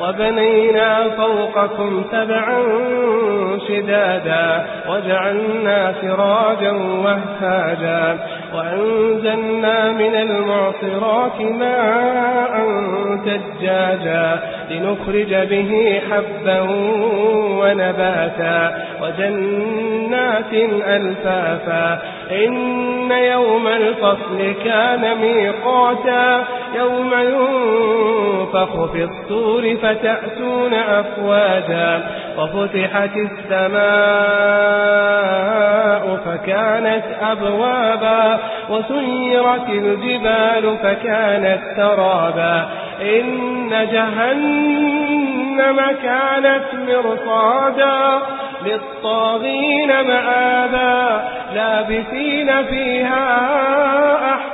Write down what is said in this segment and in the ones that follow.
وبنينا فوقكم سبعا شدادا وجعلنا سراجا وهاجا وأنزلنا من المعصرات ماء تجاجا لنخرج به حبا ونباتا وجنات ألفافا إن يوم الفصل كان ميقاتا يوم ينفخ في الصور فتأتون أفواجا وفتحت السماء فكانت أبوابا وسيرت الجبال فكانت ترابا إن جهنم كانت مرصادا للطاغين مآبا لابثين فيها أحقابا لا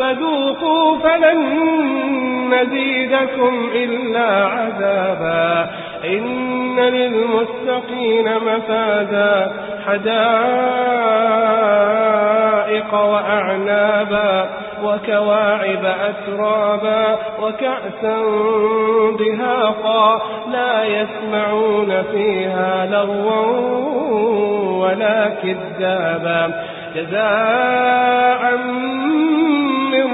فذوقوا فلن نزيدكم إلا عذابا. إن للمتقين مفازا. حدائق وأعنابا وكواعب أترابا وكأسا دهاقا لا يسمعون فيها لغوا ولا كذابا. جزاء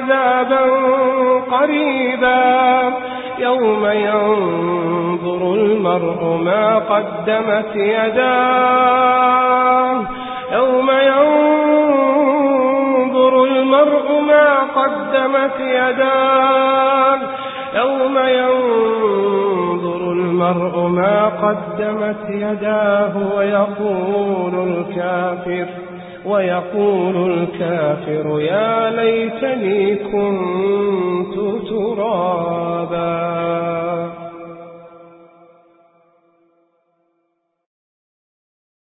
عذابا قريبا. يوم ينظر المرء ما قدمت يداه. يوم ينظر المرء ما قدمت يداه. يوم ينظر المرء ما قدمت يداه ويقول الكافر ويقول الكافر يا ليتني كنت